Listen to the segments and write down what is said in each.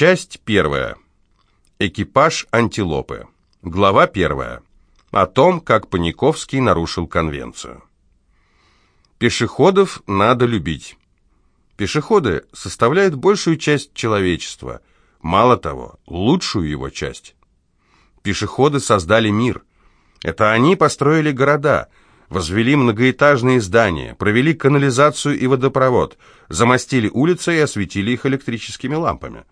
Часть первая. Экипаж антилопы. Глава первая. О том, как Паниковский нарушил конвенцию. Пешеходов надо любить. Пешеходы составляют большую часть человечества, мало того, лучшую его часть. Пешеходы создали мир. Это они построили города, возвели многоэтажные здания, провели канализацию и водопровод, замостили улицы и осветили их электрическими лампами.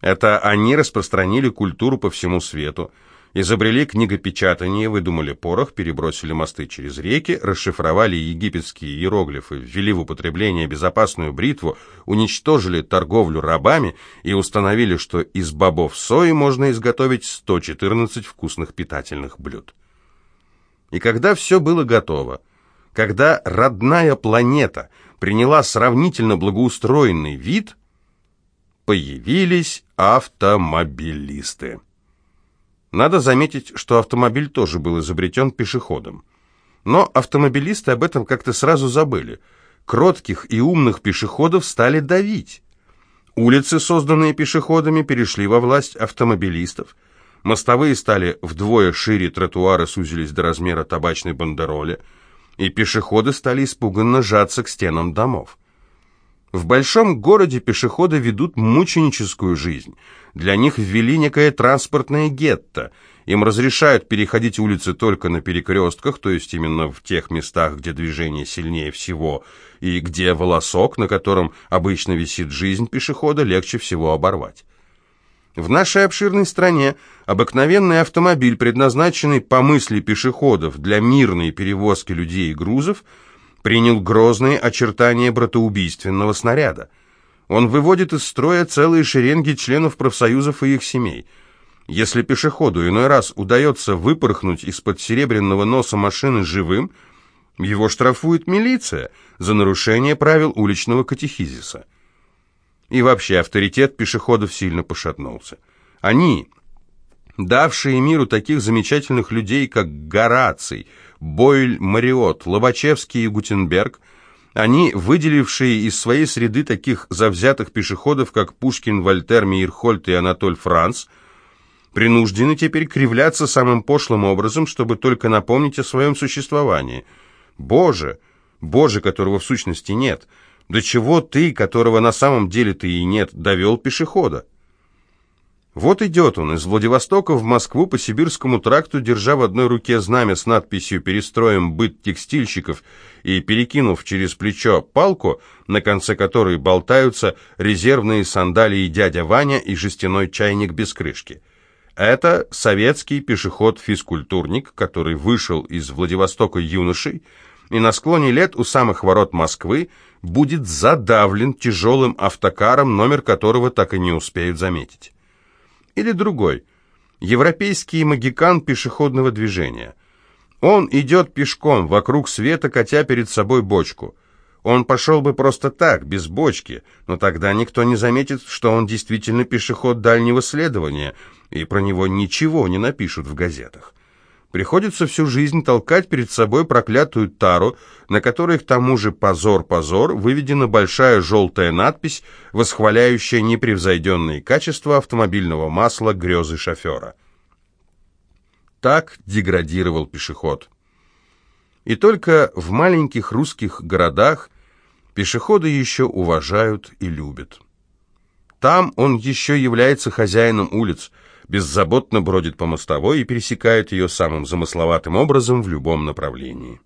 Это они распространили культуру по всему свету, изобрели книгопечатание, выдумали порох, перебросили мосты через реки, расшифровали египетские иероглифы, ввели в употребление безопасную бритву, уничтожили торговлю рабами и установили, что из бобов сои можно изготовить 114 вкусных питательных блюд. И когда все было готово, когда родная планета приняла сравнительно благоустроенный вид, появились автомобилисты. Надо заметить, что автомобиль тоже был изобретен пешеходом. Но автомобилисты об этом как-то сразу забыли. Кротких и умных пешеходов стали давить. Улицы, созданные пешеходами, перешли во власть автомобилистов. Мостовые стали вдвое шире, тротуары сузились до размера табачной бандероли, и пешеходы стали испуганно жаться к стенам домов. В большом городе пешеходы ведут мученическую жизнь. Для них ввели некое транспортное гетто. Им разрешают переходить улицы только на перекрестках, то есть именно в тех местах, где движение сильнее всего, и где волосок, на котором обычно висит жизнь пешехода, легче всего оборвать. В нашей обширной стране обыкновенный автомобиль, предназначенный по мысли пешеходов для мирной перевозки людей и грузов, принял грозные очертания братоубийственного снаряда. Он выводит из строя целые шеренги членов профсоюзов и их семей. Если пешеходу иной раз удается выпорхнуть из-под серебряного носа машины живым, его штрафует милиция за нарушение правил уличного катехизиса. И вообще авторитет пешеходов сильно пошатнулся. Они, давшие миру таких замечательных людей, как Гораций, Бойль, Мариот, Лобачевский и Гутенберг, они, выделившие из своей среды таких завзятых пешеходов, как Пушкин, Вольтер, Мейерхольд и Анатоль Франц, принуждены теперь кривляться самым пошлым образом, чтобы только напомнить о своем существовании. Боже, Боже, которого в сущности нет, до чего ты, которого на самом деле-то и нет, довел пешехода? Вот идет он из Владивостока в Москву по Сибирскому тракту, держа в одной руке знамя с надписью «Перестроим быт текстильщиков» и перекинув через плечо палку, на конце которой болтаются резервные сандалии дядя Ваня и жестяной чайник без крышки. Это советский пешеход-физкультурник, который вышел из Владивостока юношей и на склоне лет у самых ворот Москвы будет задавлен тяжелым автокаром, номер которого так и не успеют заметить. Или другой, европейский магикан пешеходного движения. Он идет пешком вокруг света, катя перед собой бочку. Он пошел бы просто так, без бочки, но тогда никто не заметит, что он действительно пешеход дальнего следования, и про него ничего не напишут в газетах. Приходится всю жизнь толкать перед собой проклятую тару, на которой к тому же «позор-позор» выведена большая желтая надпись, восхваляющая непревзойденные качества автомобильного масла грезы шофера. Так деградировал пешеход. И только в маленьких русских городах пешеходы еще уважают и любят. Там он еще является хозяином улиц – беззаботно бродит по мостовой и пересекает ее самым замысловатым образом в любом направлении.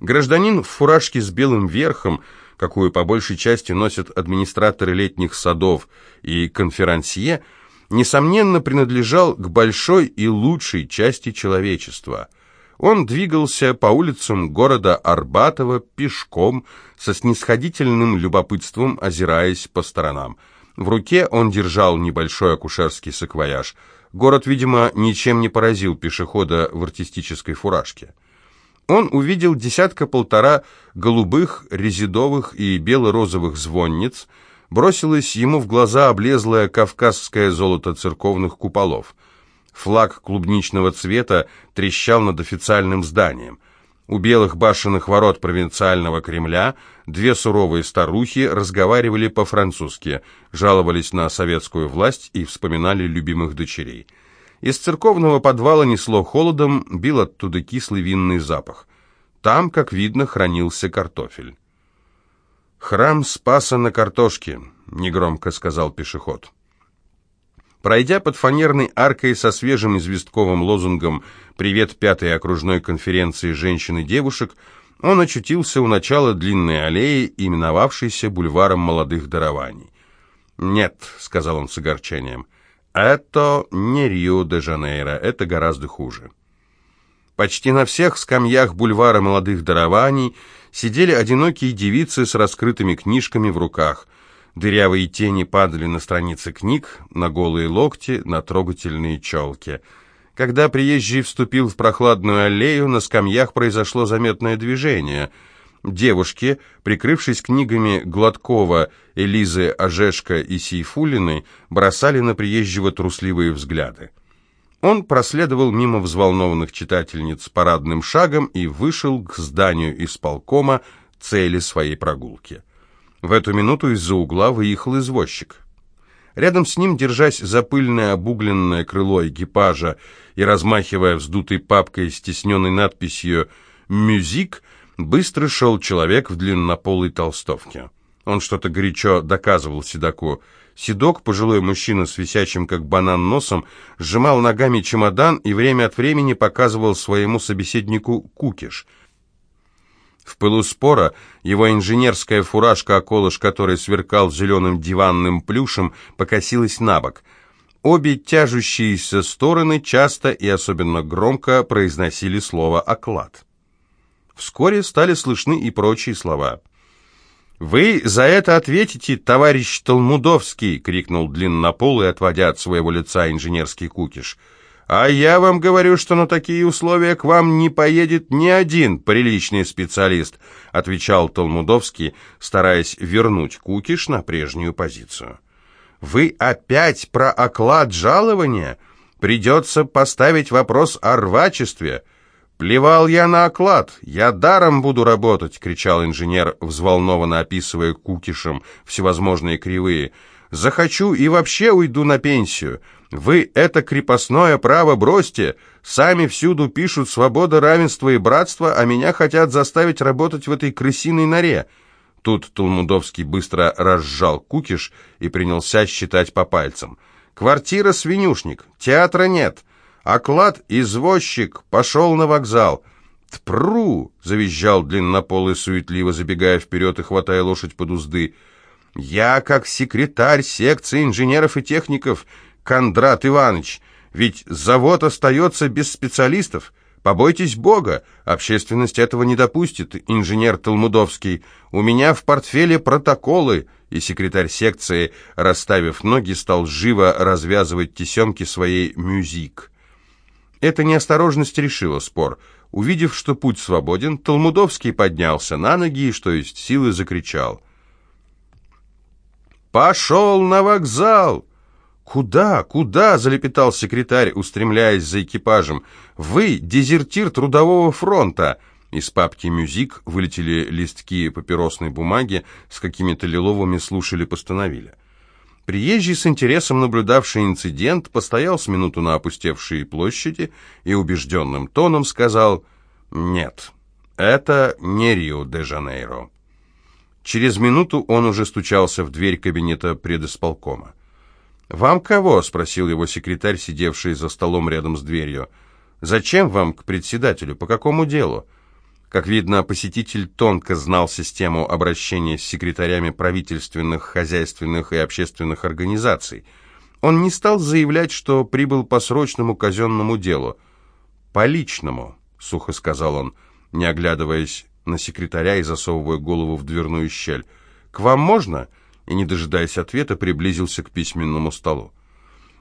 Гражданин в фуражке с белым верхом, какую по большей части носят администраторы летних садов и конферансье, несомненно принадлежал к большой и лучшей части человечества. Он двигался по улицам города Арбатова пешком, со снисходительным любопытством озираясь по сторонам – в руке он держал небольшой акушерский саквояж. Город, видимо, ничем не поразил пешехода в артистической фуражке. Он увидел десятка-полтора голубых, резидовых и бело-розовых звонниц, бросилось ему в глаза облезлое кавказское золото церковных куполов. Флаг клубничного цвета трещал над официальным зданием. У белых башенных ворот провинциального Кремля две суровые старухи разговаривали по-французски, жаловались на советскую власть и вспоминали любимых дочерей. Из церковного подвала несло холодом, бил оттуда кислый винный запах. Там, как видно, хранился картофель. «Храм Спаса на картошке», — негромко сказал пешеход. Пройдя под фанерной аркой со свежим известковым лозунгом «Привет пятой окружной конференции женщин и девушек», он очутился у начала длинной аллеи, именовавшейся бульваром молодых дарований. «Нет», — сказал он с огорчением, — «это не Рио-де-Жанейро, это гораздо хуже». Почти на всех скамьях бульвара молодых дарований сидели одинокие девицы с раскрытыми книжками в руках. Дырявые тени падали на страницы книг, на голые локти, на трогательные челки. Когда приезжий вступил в прохладную аллею, на скамьях произошло заметное движение. Девушки, прикрывшись книгами Гладкова, Элизы Ожешко и Сейфулиной, бросали на приезжего трусливые взгляды. Он проследовал мимо взволнованных читательниц парадным шагом и вышел к зданию исполкома цели своей прогулки. В эту минуту из-за угла выехал извозчик. Рядом с ним, держась за пыльное обугленное крыло экипажа и размахивая вздутой папкой с тесненной надписью «Мюзик», быстро шел человек в длиннополой толстовке. Он что-то горячо доказывал Седаку. Седок, пожилой мужчина с висячим как банан носом, сжимал ногами чемодан и время от времени показывал своему собеседнику кукиш — в пылу спора его инженерская фуражка-околыш, который сверкал зеленым диванным плюшем, покосилась на бок. Обе тяжущиеся стороны часто и особенно громко произносили слово «оклад». Вскоре стали слышны и прочие слова. «Вы за это ответите, товарищ Толмудовский!» — крикнул длиннополый, отводя от своего лица инженерский кукиш — а я вам говорю, что на такие условия к вам не поедет ни один приличный специалист, отвечал Толмудовский, стараясь вернуть Кукиш на прежнюю позицию. Вы опять про оклад жалования? Придется поставить вопрос о рвачестве. «Плевал я на оклад, я даром буду работать!» — кричал инженер, взволнованно описывая кукишем всевозможные кривые. «Захочу и вообще уйду на пенсию. Вы это крепостное право бросьте. Сами всюду пишут свобода, равенство и братство, а меня хотят заставить работать в этой крысиной норе». Тут Толмудовский быстро разжал кукиш и принялся считать по пальцам. «Квартира свинюшник, театра нет, оклад извозчик, пошел на вокзал». «Тпру!» — завизжал длиннополый, суетливо забегая вперед и хватая лошадь под узды. «Я, как секретарь секции инженеров и техников, Кондрат Иванович, ведь завод остается без специалистов. Побойтесь Бога, общественность этого не допустит, инженер Талмудовский. У меня в портфеле протоколы». И секретарь секции, расставив ноги, стал живо развязывать тесемки своей «мюзик». Эта неосторожность решила спор. Увидев, что путь свободен, Талмудовский поднялся на ноги и, что есть силы, закричал. «Пошел на вокзал!» «Куда? Куда?» — залепетал секретарь, устремляясь за экипажем. «Вы дезертир трудового фронта!» Из папки «Мюзик» вылетели листки папиросной бумаги, с какими-то лиловыми слушали-постановили. Приезжий с интересом наблюдавший инцидент постоял с минуту на опустевшей площади и убежденным тоном сказал «Нет, это не Рио-де-Жанейро». Через минуту он уже стучался в дверь кабинета предисполкома. «Вам кого?» — спросил его секретарь, сидевший за столом рядом с дверью. «Зачем вам к председателю? По какому делу?» Как видно, посетитель тонко знал систему обращения с секретарями правительственных, хозяйственных и общественных организаций. Он не стал заявлять, что прибыл по срочному казенному делу. «По личному», — сухо сказал он, не оглядываясь на секретаря и засовывая голову в дверную щель. «К вам можно?» И, не дожидаясь ответа, приблизился к письменному столу.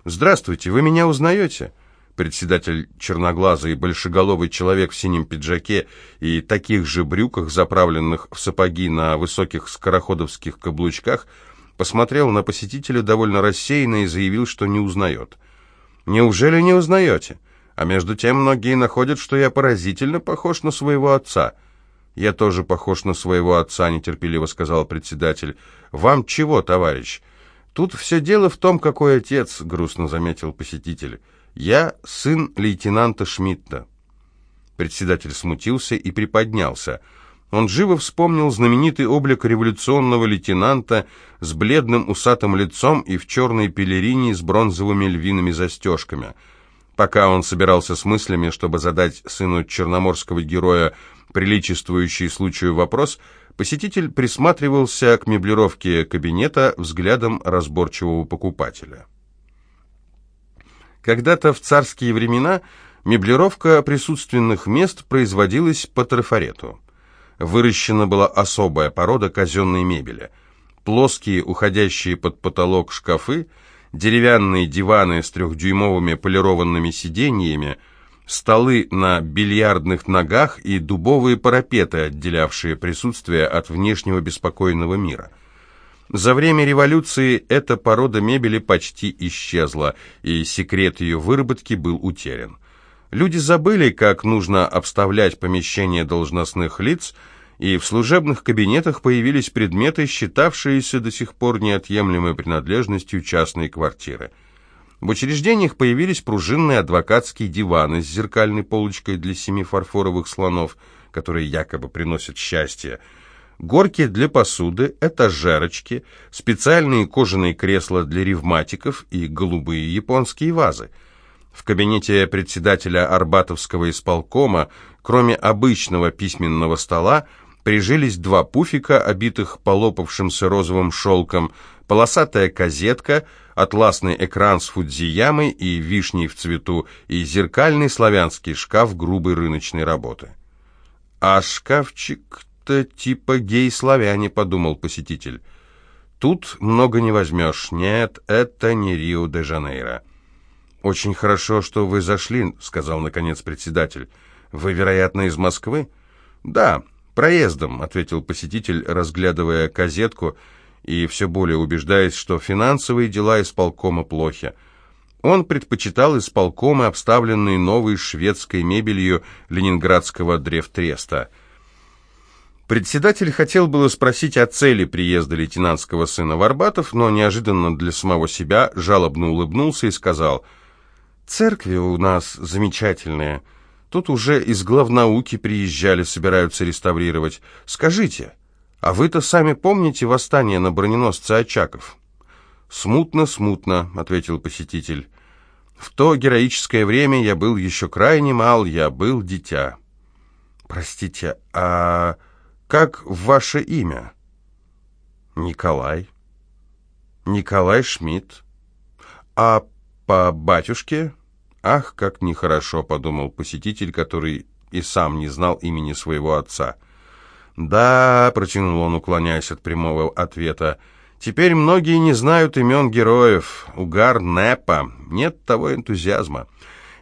«Здравствуйте, вы меня узнаете?» Председатель черноглазый большеголовый человек в синем пиджаке и таких же брюках, заправленных в сапоги на высоких скороходовских каблучках, посмотрел на посетителя довольно рассеянно и заявил, что не узнает. «Неужели не узнаете? А между тем многие находят, что я поразительно похож на своего отца. Я тоже похож на своего отца, нетерпеливо сказал председатель. Вам чего, товарищ? Тут все дело в том, какой отец, грустно заметил посетитель. Я сын лейтенанта Шмидта. Председатель смутился и приподнялся. Он живо вспомнил знаменитый облик революционного лейтенанта с бледным усатым лицом и в черной пелерине с бронзовыми львиными застежками. Пока он собирался с мыслями, чтобы задать сыну черноморского героя приличествующий случаю вопрос, посетитель присматривался к меблировке кабинета взглядом разборчивого покупателя. Когда-то в царские времена меблировка присутственных мест производилась по трафарету. Выращена была особая порода казенной мебели. Плоские, уходящие под потолок шкафы, деревянные диваны с трехдюймовыми полированными сиденьями, столы на бильярдных ногах и дубовые парапеты, отделявшие присутствие от внешнего беспокойного мира – за время революции эта порода мебели почти исчезла, и секрет ее выработки был утерян. Люди забыли, как нужно обставлять помещения должностных лиц, и в служебных кабинетах появились предметы, считавшиеся до сих пор неотъемлемой принадлежностью частной квартиры. В учреждениях появились пружинные адвокатские диваны с зеркальной полочкой для семи фарфоровых слонов, которые якобы приносят счастье, горки для посуды, этажерочки, специальные кожаные кресла для ревматиков и голубые японские вазы. В кабинете председателя Арбатовского исполкома, кроме обычного письменного стола, прижились два пуфика, обитых полопавшимся розовым шелком, полосатая козетка, атласный экран с фудзиямой и вишней в цвету и зеркальный славянский шкаф грубой рыночной работы. А шкафчик будто типа гей-славяне», — подумал посетитель. «Тут много не возьмешь. Нет, это не Рио-де-Жанейро». «Очень хорошо, что вы зашли», — сказал, наконец, председатель. «Вы, вероятно, из Москвы?» «Да, проездом», — ответил посетитель, разглядывая газетку и все более убеждаясь, что финансовые дела исполкома плохи. Он предпочитал исполкомы, обставленные новой шведской мебелью ленинградского древтреста — Председатель хотел было спросить о цели приезда лейтенантского сына в Арбатов, но неожиданно для самого себя жалобно улыбнулся и сказал, «Церкви у нас замечательные. Тут уже из главнауки приезжали, собираются реставрировать. Скажите, а вы-то сами помните восстание на броненосце Очаков?» «Смутно, смутно», — ответил посетитель. «В то героическое время я был еще крайне мал, я был дитя». «Простите, а...» Как ваше имя? Николай. Николай Шмидт. А по батюшке? Ах, как нехорошо, подумал посетитель, который и сам не знал имени своего отца. Да, протянул он, уклоняясь от прямого ответа. Теперь многие не знают имен героев. Угар Непа. Нет того энтузиазма.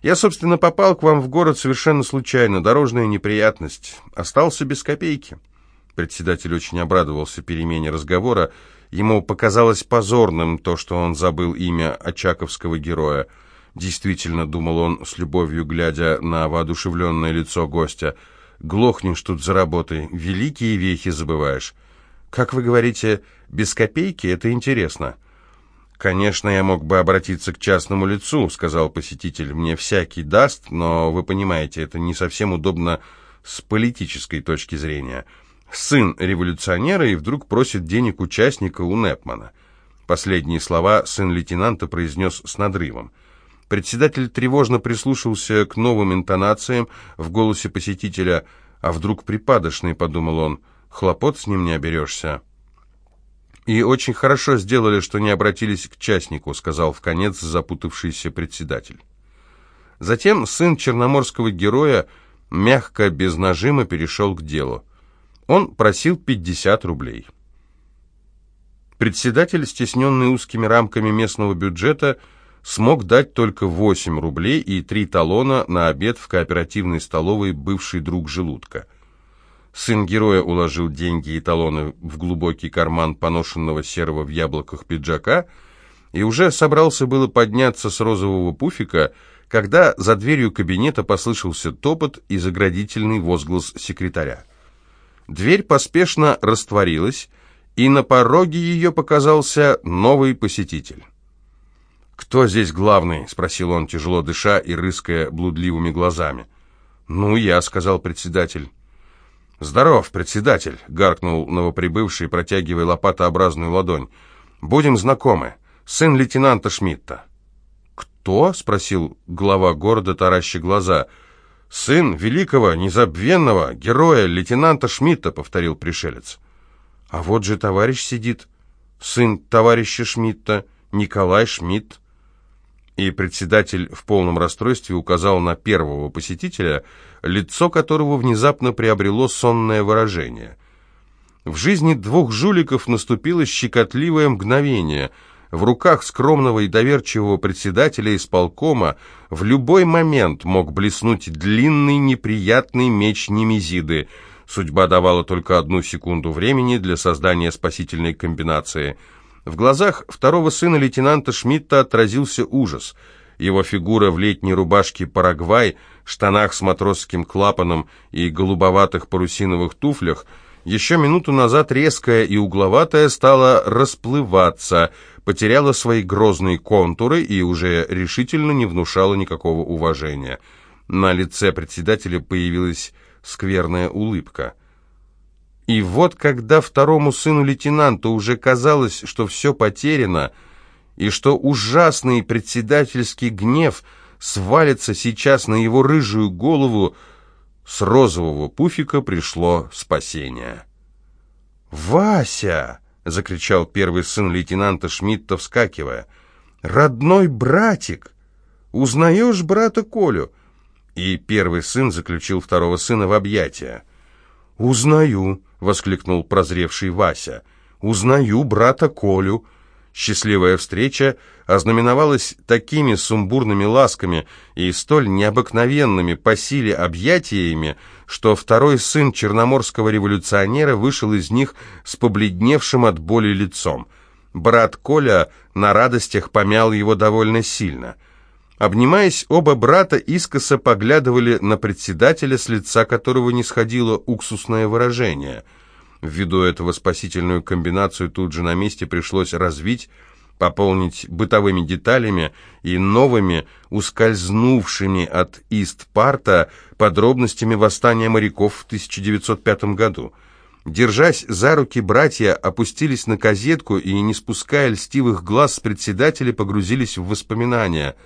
Я, собственно, попал к вам в город совершенно случайно. Дорожная неприятность. Остался без копейки. Председатель очень обрадовался перемене разговора. Ему показалось позорным то, что он забыл имя очаковского героя. Действительно, думал он, с любовью глядя на воодушевленное лицо гостя, «Глохнешь тут за работой, великие вехи забываешь. Как вы говорите, без копейки? Это интересно». «Конечно, я мог бы обратиться к частному лицу», — сказал посетитель. «Мне всякий даст, но, вы понимаете, это не совсем удобно с политической точки зрения» сын революционера и вдруг просит денег участника у Непмана. Последние слова сын лейтенанта произнес с надрывом. Председатель тревожно прислушался к новым интонациям в голосе посетителя. «А вдруг припадочный?» — подумал он. «Хлопот с ним не оберешься». «И очень хорошо сделали, что не обратились к частнику», — сказал в конец запутавшийся председатель. Затем сын черноморского героя мягко, без нажима перешел к делу. Он просил 50 рублей. Председатель, стесненный узкими рамками местного бюджета, смог дать только 8 рублей и 3 талона на обед в кооперативной столовой «Бывший друг желудка». Сын героя уложил деньги и талоны в глубокий карман поношенного серого в яблоках пиджака и уже собрался было подняться с розового пуфика, когда за дверью кабинета послышался топот и заградительный возглас секретаря. Дверь поспешно растворилась, и на пороге ее показался новый посетитель. «Кто здесь главный?» — спросил он, тяжело дыша и рыская блудливыми глазами. «Ну, я», — сказал председатель. «Здоров, председатель», — гаркнул новоприбывший, протягивая лопатообразную ладонь. «Будем знакомы. Сын лейтенанта Шмидта». «Кто?» — спросил глава города, тараща глаза. «Сын великого, незабвенного героя лейтенанта Шмидта», — повторил пришелец. «А вот же товарищ сидит. Сын товарища Шмидта, Николай Шмидт». И председатель в полном расстройстве указал на первого посетителя, лицо которого внезапно приобрело сонное выражение. В жизни двух жуликов наступило щекотливое мгновение — в руках скромного и доверчивого председателя исполкома в любой момент мог блеснуть длинный неприятный меч Немезиды. Судьба давала только одну секунду времени для создания спасительной комбинации. В глазах второго сына лейтенанта Шмидта отразился ужас. Его фигура в летней рубашке «Парагвай», штанах с матросским клапаном и голубоватых парусиновых туфлях еще минуту назад резкая и угловатая стала расплываться – потеряла свои грозные контуры и уже решительно не внушала никакого уважения. На лице председателя появилась скверная улыбка. И вот когда второму сыну лейтенанта уже казалось, что все потеряно, и что ужасный председательский гнев свалится сейчас на его рыжую голову, с розового пуфика пришло спасение. «Вася!» — закричал первый сын лейтенанта Шмидта, вскакивая. «Родной братик! Узнаешь брата Колю?» И первый сын заключил второго сына в объятия. «Узнаю!» — воскликнул прозревший Вася. «Узнаю брата Колю!» Счастливая встреча ознаменовалась такими сумбурными ласками и столь необыкновенными по силе объятиями, что второй сын черноморского революционера вышел из них с побледневшим от боли лицом. Брат Коля на радостях помял его довольно сильно. Обнимаясь, оба брата искоса поглядывали на председателя, с лица которого не сходило уксусное выражение – Ввиду этого спасительную комбинацию тут же на месте пришлось развить, пополнить бытовыми деталями и новыми, ускользнувшими от Ист-Парта подробностями восстания моряков в 1905 году. Держась за руки, братья опустились на козетку и, не спуская льстивых глаз с председателя, погрузились в воспоминания –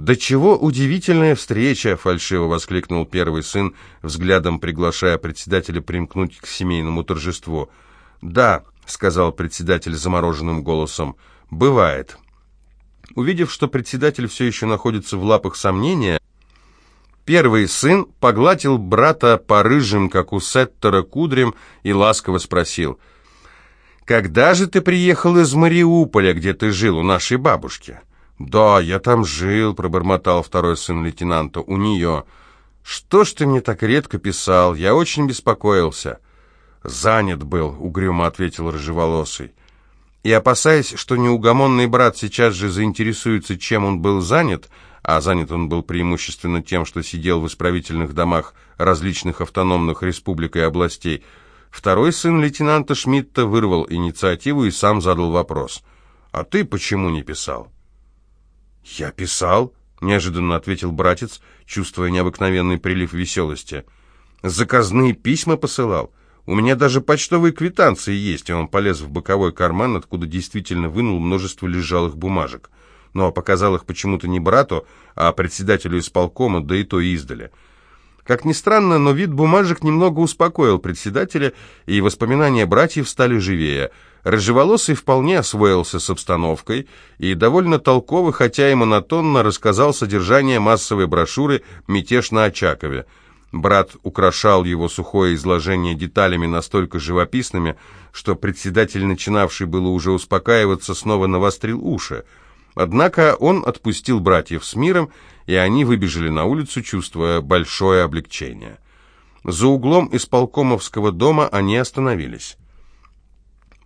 «Да чего удивительная встреча!» — фальшиво воскликнул первый сын, взглядом приглашая председателя примкнуть к семейному торжеству. «Да», — сказал председатель замороженным голосом, — «бывает». Увидев, что председатель все еще находится в лапах сомнения, первый сын погладил брата по рыжим, как у Сеттера, кудрям и ласково спросил, «Когда же ты приехал из Мариуполя, где ты жил у нашей бабушки?» «Да, я там жил», — пробормотал второй сын лейтенанта, — «у нее». «Что ж ты мне так редко писал? Я очень беспокоился». «Занят был», — угрюмо ответил рыжеволосый. И, опасаясь, что неугомонный брат сейчас же заинтересуется, чем он был занят, а занят он был преимущественно тем, что сидел в исправительных домах различных автономных республик и областей, второй сын лейтенанта Шмидта вырвал инициативу и сам задал вопрос. «А ты почему не писал?» «Я писал», — неожиданно ответил братец, чувствуя необыкновенный прилив веселости. «Заказные письма посылал. У меня даже почтовые квитанции есть», и он полез в боковой карман, откуда действительно вынул множество лежалых бумажек. Но показал их почему-то не брату, а председателю исполкома, да и то издали. Как ни странно, но вид бумажек немного успокоил председателя, и воспоминания братьев стали живее — Рыжеволосый вполне освоился с обстановкой и довольно толково, хотя и монотонно, рассказал содержание массовой брошюры «Мятеж на Очакове». Брат украшал его сухое изложение деталями настолько живописными, что председатель, начинавший было уже успокаиваться, снова навострил уши. Однако он отпустил братьев с миром, и они выбежали на улицу, чувствуя большое облегчение. За углом исполкомовского дома они остановились.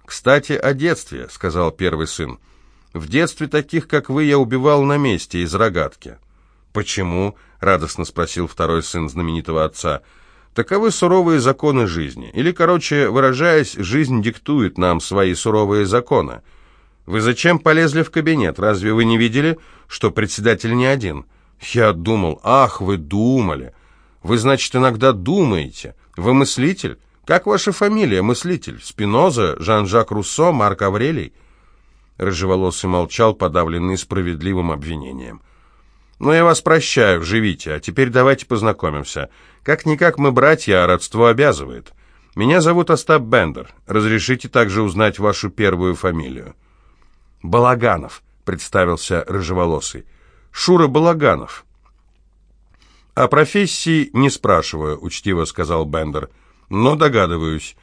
«Кстати, о детстве», — сказал первый сын. «В детстве таких, как вы, я убивал на месте из рогатки». «Почему?» — радостно спросил второй сын знаменитого отца. «Таковы суровые законы жизни. Или, короче выражаясь, жизнь диктует нам свои суровые законы. Вы зачем полезли в кабинет? Разве вы не видели, что председатель не один?» «Я думал, ах, вы думали. Вы, значит, иногда думаете. Вы мыслитель? Как ваша фамилия, мыслитель? Спиноза, Жан-Жак Руссо, Марк Аврелий?» Рыжеволосый молчал, подавленный справедливым обвинением. «Ну, я вас прощаю, живите, а теперь давайте познакомимся. Как-никак мы братья, а родство обязывает. Меня зовут Остап Бендер. Разрешите также узнать вашу первую фамилию?» «Балаганов», — представился Рыжеволосый. «Шура Балаганов». «О профессии не спрашиваю», — учтиво сказал Бендер. «Но догадываюсь.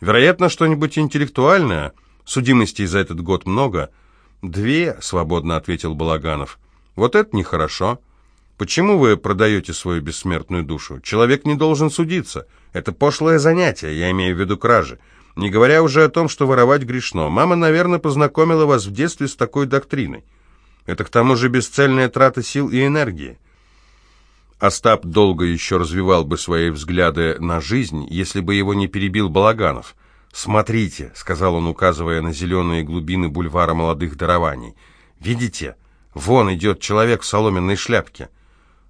Вероятно, что-нибудь интеллектуальное. Судимостей за этот год много». «Две», — свободно ответил Балаганов. Вот это нехорошо. Почему вы продаете свою бессмертную душу? Человек не должен судиться. Это пошлое занятие, я имею в виду кражи. Не говоря уже о том, что воровать грешно. Мама, наверное, познакомила вас в детстве с такой доктриной. Это к тому же бесцельная трата сил и энергии. Остап долго еще развивал бы свои взгляды на жизнь, если бы его не перебил Балаганов. «Смотрите», — сказал он, указывая на зеленые глубины бульвара молодых дарований. «Видите? Вон идет человек в соломенной шляпке.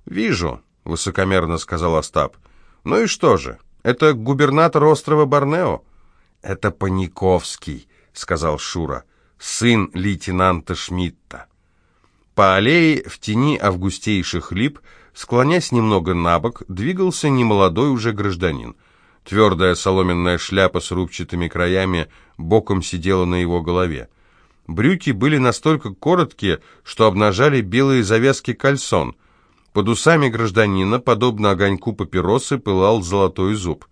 «Вижу», — высокомерно сказал Остап. «Ну и что же? Это губернатор острова Борнео?» «Это Паниковский», — сказал Шура, «сын лейтенанта Шмидта». По аллее в тени августейших лип, склонясь немного на бок, двигался немолодой уже гражданин. Твердая соломенная шляпа с рубчатыми краями боком сидела на его голове. Брюки были настолько короткие, что обнажали белые завязки кальсон. Под усами гражданина, подобно огоньку папиросы, пылал золотой зуб.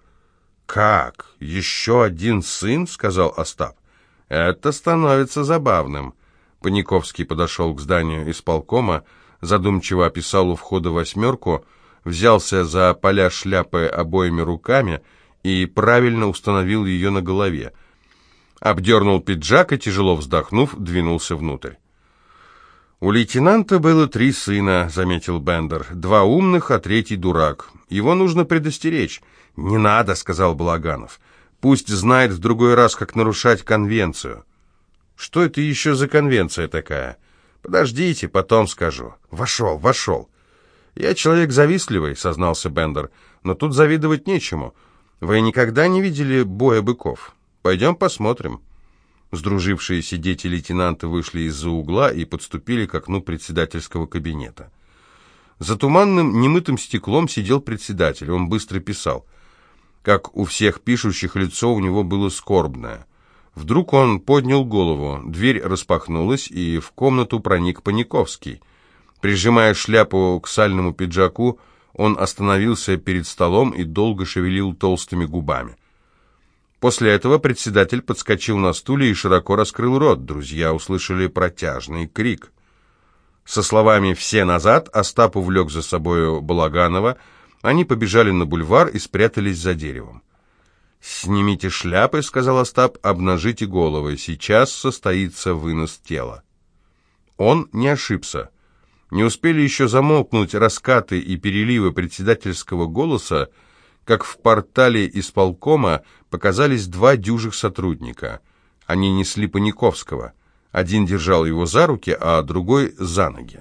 «Как? Еще один сын?» — сказал Остап. «Это становится забавным». Паниковский подошел к зданию исполкома, задумчиво описал у входа восьмерку, взялся за поля шляпы обоими руками и правильно установил ее на голове — обдернул пиджак и, тяжело вздохнув, двинулся внутрь. «У лейтенанта было три сына», — заметил Бендер. «Два умных, а третий дурак. Его нужно предостеречь». «Не надо», — сказал Балаганов. «Пусть знает в другой раз, как нарушать конвенцию». «Что это еще за конвенция такая?» «Подождите, потом скажу». «Вошел, вошел». «Я человек завистливый», — сознался Бендер. «Но тут завидовать нечему. Вы никогда не видели боя быков?» Пойдем посмотрим». Сдружившиеся дети лейтенанта вышли из-за угла и подступили к окну председательского кабинета. За туманным, немытым стеклом сидел председатель. Он быстро писал. Как у всех пишущих, лицо у него было скорбное. Вдруг он поднял голову, дверь распахнулась, и в комнату проник Паниковский. Прижимая шляпу к сальному пиджаку, он остановился перед столом и долго шевелил толстыми губами. После этого председатель подскочил на стуле и широко раскрыл рот. Друзья услышали протяжный крик. Со словами «все назад» Остап увлек за собою Балаганова. Они побежали на бульвар и спрятались за деревом. «Снимите шляпы», — сказал Остап, — «обнажите головы. Сейчас состоится вынос тела». Он не ошибся. Не успели еще замолкнуть раскаты и переливы председательского голоса, как в портале исполкома показались два дюжих сотрудника. Они несли Паниковского. Один держал его за руки, а другой за ноги.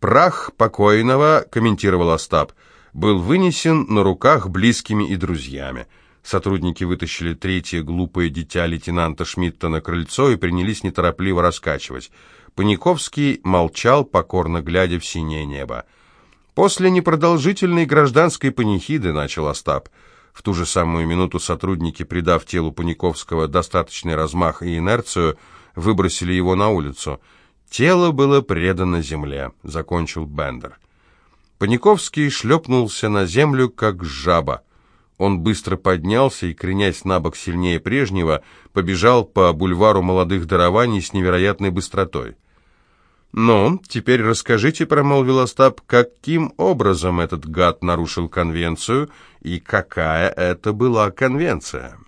«Прах покойного», — комментировал Остап, — «был вынесен на руках близкими и друзьями». Сотрудники вытащили третье глупое дитя лейтенанта Шмидта на крыльцо и принялись неторопливо раскачивать. Паниковский молчал, покорно глядя в синее небо. После непродолжительной гражданской панихиды начал Остап. В ту же самую минуту сотрудники, придав телу Паниковского достаточный размах и инерцию, выбросили его на улицу. Тело было предано земле, закончил Бендер. Паниковский шлепнулся на землю, как жаба. Он быстро поднялся и, кренясь на бок сильнее прежнего, побежал по бульвару молодых дарований с невероятной быстротой. «Ну, теперь расскажите», — промолвил Остап, — «каким образом этот гад нарушил конвенцию и какая это была конвенция?»